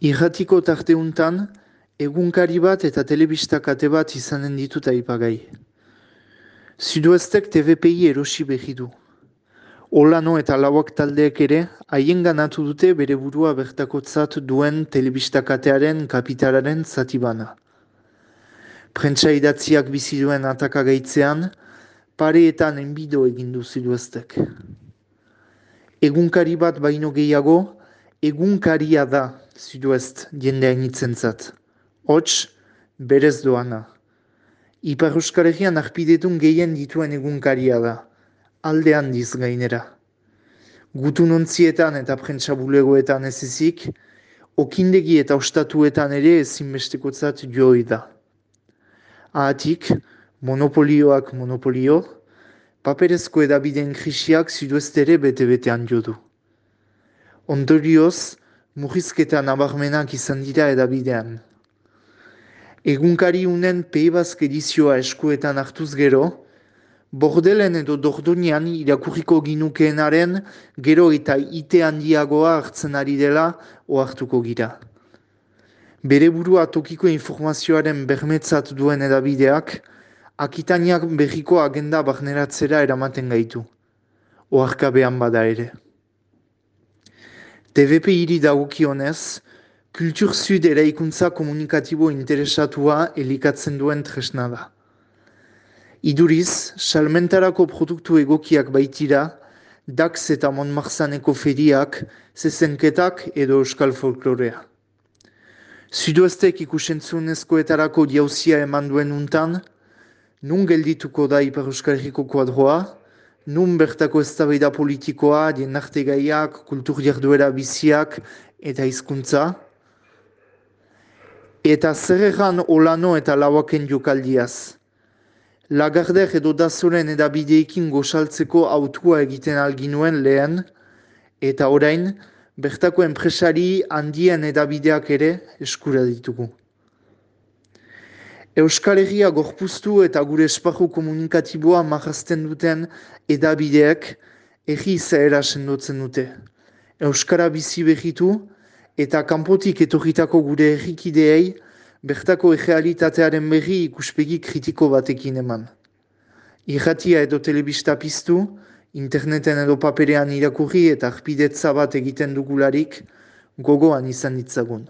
Irratiko tarte untan, egunkari bat eta telebista kate bat izanen ditut aipagai. Sudoestek TVPI erosi behi du. Olano eta lauak taldeek ere, haien ganatu dute bere burua bertakotzat duen telebista katearen kapitalaren zati bana. Prentsa idatziak bizi duen atakagaitzean, pareetan enbido egindu Sudoestek. Egunkari bat baino gehiago, egunkaria da Sudoest jendea initzen zat. Hots, berez doana. Ipar Euskaregian arpidetun gehien dituen egunkaria da. Alde handiz gainera. Gutun ontzietan eta prentsa bulegoetan ez ezik, okindegi eta ostatuetan ere ezinbestekotzat joi da. Ahatik, monopolioak monopolio, paperezko edabideen krisiak Sudoestere bete-betean jo du. Ondorioz, murrizketa nabarmenak izan dira edabidean. Egunkari unen peibazk edizioa eskuetan hartuz gero, bordelen edo dordonian irakurriko ginukeenaren gero eta ite handiagoa hartzen ari dela ohartuko gira. Bere burua tokiko informazioaren bermetzat duen edabideak, akitaniak berriko agenda barneratzera eramaten gaitu. Oarkabean bada ere. TVP hiri dagokionez, Kultur Sud eraikuntza komunikatibo interesatua elikatzen duen tresna da. Iduriz, salmentarako produktu egokiak baitira, DAX eta Montmarzaneko feriak, zezenketak edo euskal folklorea. Sudoestek ikusentzunezkoetarako diauzia eman duen untan, nun geldituko da Ipar Euskal Herriko kuadroa, nun bertako eztabaida politikoa, dienarte gaiak, kultur jarduera biziak eta hizkuntza. Eta zer egan olano eta lauaken jokaldiaz. Lagarder edo dazoren edabideekin gosaltzeko autua egiten alginuen lehen, eta orain, bertako enpresari handien edabideak ere eskura ditugu. Euskal Herria gorpuztu eta gure esparru komunikatiboa marrazten duten edabideak erri zahera sendotzen dute. Euskara bizi behitu eta kanpotik etorritako gure errikideei bertako egealitatearen berri ikuspegi kritiko batekin eman. Irratia edo telebista piztu, interneten edo paperean irakurri eta arpidetza bat egiten dugularik gogoan izan ditzagun.